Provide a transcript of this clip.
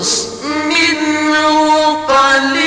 خذ منه قليلا.